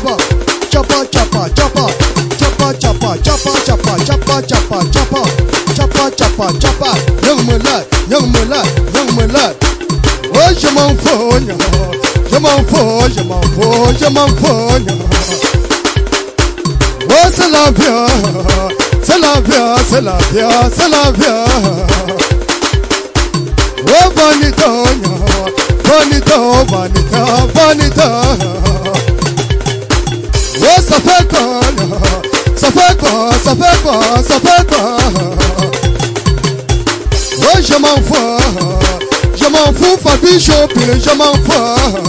chopper, chopper, chopper, chopper, chopper, chopper, chopper, chopper, chopper, chopper, chopper, chopper, chopper, chopper. Young my lad, young my lad, young my lad. Oh, je m'en fous, je m'en fous, je m'en fous, je m'en fous. Oh, c'est la vie, c'est la vie, c'est la vie, c'est la vie. Oh, bonito, bonito, Oh ça fait quoi Ça fait quoi Ça fait quoi Ça fait quoi Oh je m'en fous Je m'en fous Fabi Je m'en fous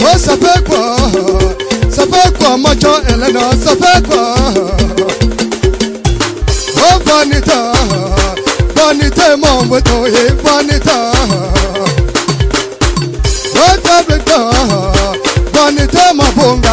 Oh ça fait quoi Ça fait quoi Macho Elena Ça fait quoi Oh Vanita Vanita mon bateau Vanita Oh table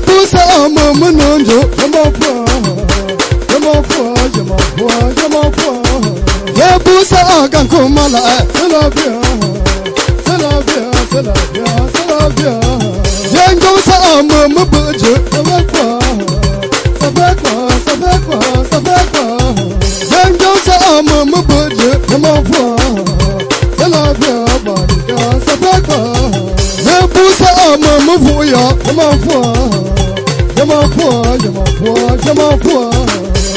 pusa ama mananjo yama puwa yama puwa yama puwa yama puwa ya pusa akan kumala yana biya Ya ma fún yà ó máa fún ọ yà máa fún ọ yà máa fún ọ yà máa fún ọ.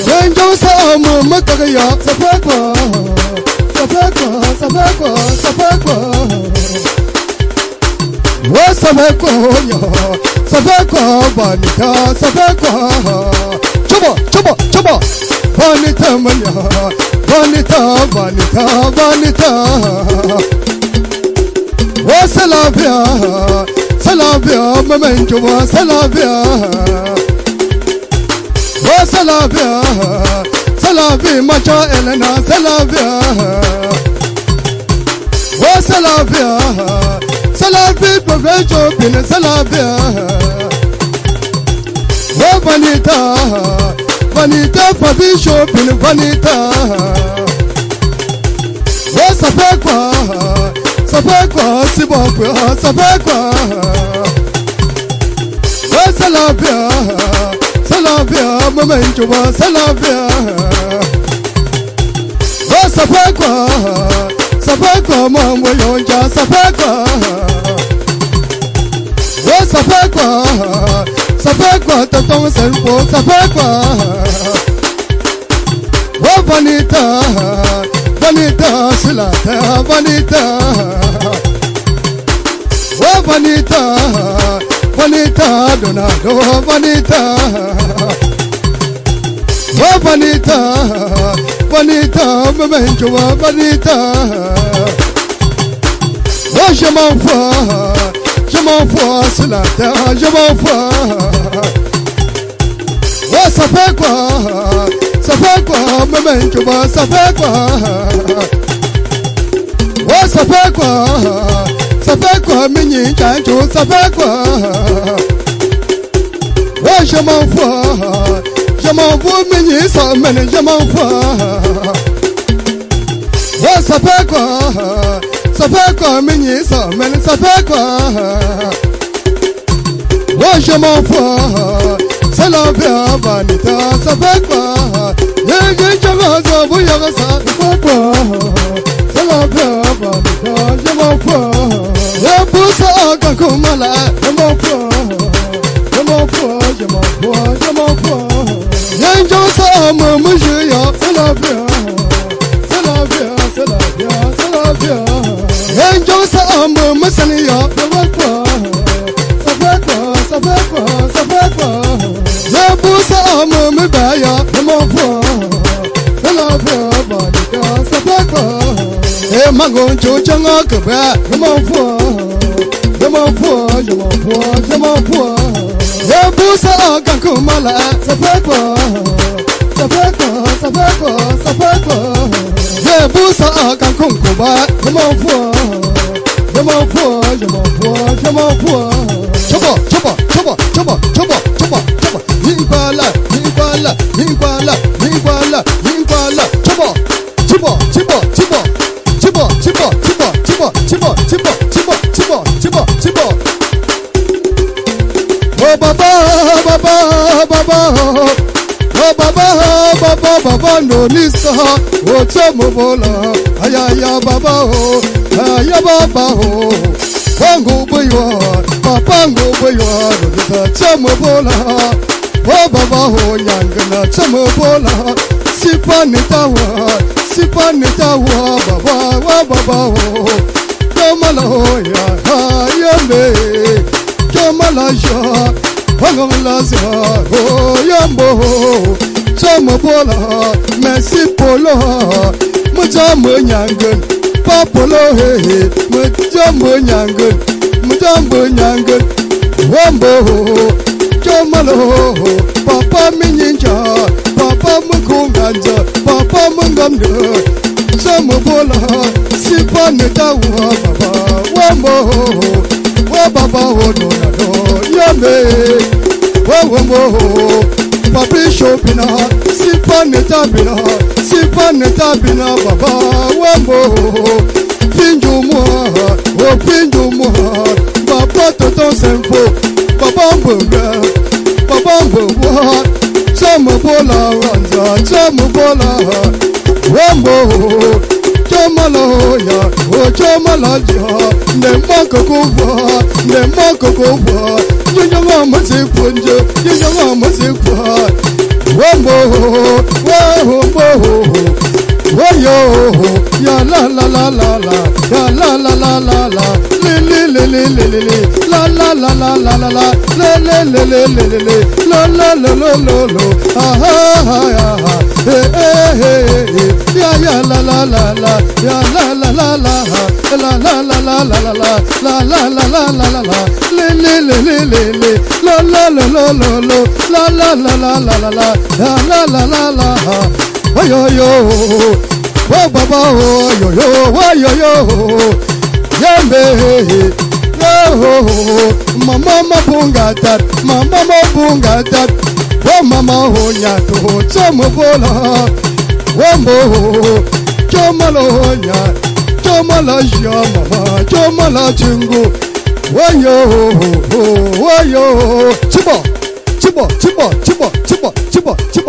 Gbẹ̀njọ́ sọ ọmọ mọ́tàkì yà sọfẹ́ kọ̀ sọfẹ́ kọ̀ sọfẹ́ kọ̀ sọfẹ́ kọ̀. Wọ́n sọfẹ́ kọ̀ yà sọfẹ́ kọ̀ bànìjà sọfẹ́ kọ̀. Chọ́bọ̀ chọ́bọ̀ chọ́bọ̀ bànìjà mọ̀nyà bànìjà bànìjà bànìjà. Wọ́n sẹ́lá bíà salafia mamenjo wa salafia wa salafia salafi macha elena salafia wa salafia salafi profejo bin salafia wa vanita vanita fabisho bin vanita wa safekwa safekwa sibakwa safekwa Sai lafiya, sai lafiya mamayin ki ba sai lafiya. Ba kwa, safa kwa mamu yonja safa kwa. Oh, ba safa kwa, safa kwa tattun sarfo safa kwa. Oh, vanita, vanita, silata, vanita, oh vanita, Vanita, Donado, oh Vanita, oh Vanita, Vanita, Memento, Vanita, oh je m'en fous, je m'en fous, c'est la terre, je m'en fous, oh ça fait quoi, ça fait quoi, Memento, ça safẹ́kọ̀ mi yìí jàǹjù safẹ́kọ̀ wọ́n ṣe máa ń fọ́ ṣe máa ń fún mi yìí sọ mẹ́ni ṣe máa ń fọ́ wọ́n safẹ́kọ̀ safẹ́kọ̀ mi yìí sọ mẹ́ni safẹ́kọ̀ wọ́n ṣe máa ń fọ́ sẹ́lọ̀fẹ́ ọba nìtọ́ safẹ́kọ̀ yẹ́n kí n ṣe máa sọ bóyá ọ̀sán ìpọ́pọ̀ sẹ́lọ̀fẹ́ ọba nìtọ́ ṣe máa selofe oba sọ́kàn kò mọ̀ la. Ẹ mọ̀ pọ̀, ẹ mọ̀ pọ̀, ẹ mọ̀ pọ̀, ẹ mọ̀ pọ̀. Yẹ́njọ́ sọ ọmọ mú ṣe yọ sílọ́bíà, sílọ́bíà, sílọ́bíà, sílọ́bíà. Yẹ́njọ́ sọ ọmọ mú sẹ́ni yọ sọ́fẹ́ pọ̀, sọ́fẹ́ pọ̀, sọ́fẹ́ pọ̀, sọ́fẹ́ pọ̀. Yẹ́bù Zamapua, Zamapua. Zambusa Gankumala, Zapekwa, Zapekwa, Zapekwa, Zapekwa. Zambusa Gankumkuba, Zamapua, Zamapua, Zamapua, Zamapua. Chopper, chopper. n'olisa otomobola ayaya baba o aya baba o oh, bango boyo papango boyo lolisa tomobola o baba o nyangana tomobola sipani tawa, baba wa baba o tomala oya ayembe tomala ya oh, ya la bango malasia Oh yambo chamo bolo mesi polo mo chamo nyangen pa polo he he mo chamo nyangen mo chamo nyangen wombo chomalo papa minyinja papa mkunganja papa mngamdo chamo bolo sipa nitawa baba wombo wo baba wo donado yame wo wombo Patricio bina Sifaneta bina Sifaneta bina bàbá wambo Finju mwa o finju mwa Bàbá toto senfo Bàbá mbunga Bàbá mbunga Chamu bola wanza Chamu bola wambo Chomalo ya o chomalo ala jụọ mmemme ọkụkụ ụgwọ mmemme ọkụkụ ụgwọ nyonye amasị kwuo nje nyonye amasị kwuo wemgbohoo weho mgbohoo weyoho ya lalalalala ya lalalalala lilililililili lalalalalala lelelelelelele lalalolololo ahahaha ya ya la la la la ya la la la la la la la la la la la la la la la la la le le le le le le la la la la la la la la la la la la la ya la la la la ayo yo wo baba wo yo yo wo yo yo yembe yo mama bunga dad! mama bunga dad! wo mama ho nya to to mo bola wo mo ho to mo lo nya to mo la yo mama to mo la chingu wo yo ho ho wo yo chibo chibo chibo chibo chibo chibo chibo